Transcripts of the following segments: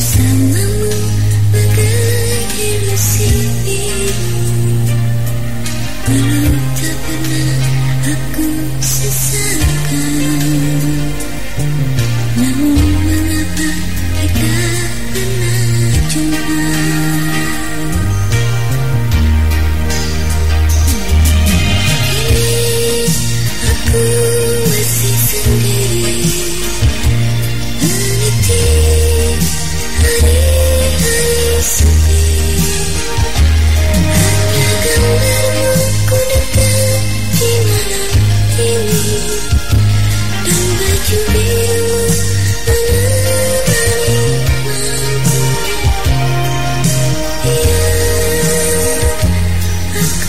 December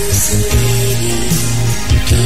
aku sendiri di